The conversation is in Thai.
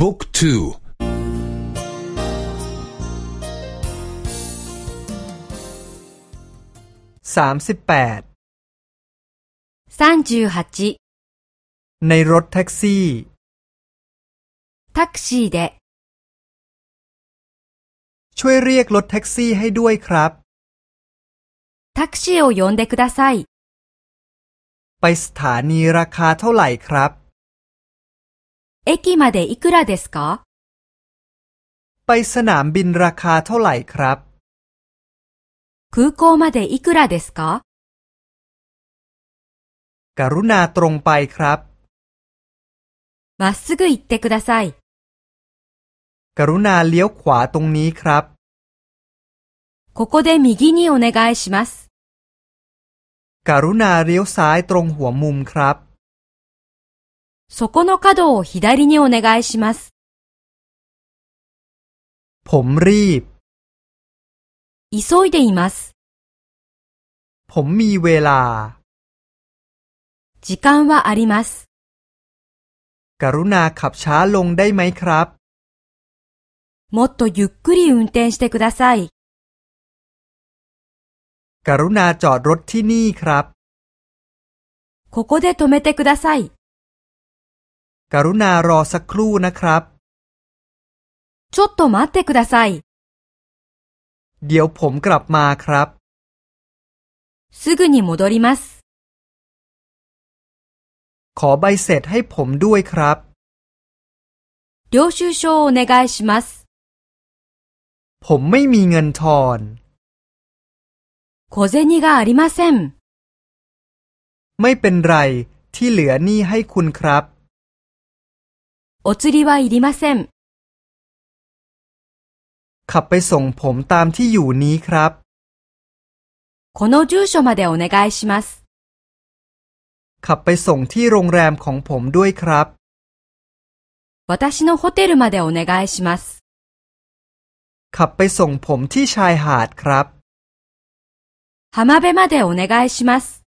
บุ๊กทูสามสิบแปดในรถแท็กซี่タクシーでช่วยเรียกรถแท็กซี่ให้ด้วยครับタクシーを呼んでくださいไปสถานีราคาเท่าไหร่ครับ 駅までいくらですかไปสนามบินราคาเท่าไหร่ครับ空港までいくらですかกรุณาตรงไปครับまっすぐ行ってくださいกรุณาเลี้ยวขวาตรงนี้ครับここで右にお願いしますกรุณาเลี้ยวซ้ายตรงหัวมุมครับ そこの角を左にお願いします。ผมรีบ急いでいます。ผมมีเวลา時間はあります。กรุณาขับช้าลงได้ไหมครับ もっとゆっくり運転してください。กรุณาจอดรถที่นี่ครับ ここで止めてください。 กรุณารอสักครู่นะครับちょっと待ってくださいเดี๋ยวผมกลับมาครับすぐに戻りますขอใบเสร็จให้ผมด้วยครับ領収書をお願いしますผมไม่มีเงินทอน小銭がありませんไม่เป็นไรที่เหลือนี่ให้คุณครับ お釣りはいりません。ขับไปส่งผมตามที่อยู่นี้ครับ この住所までお願いします。ขับไปส่งที่โรงแรมของผมด้วยครับ私のホテルまでお願いします。ขับไปส่งผมที่ชายหาดครับ浜辺までお願いします。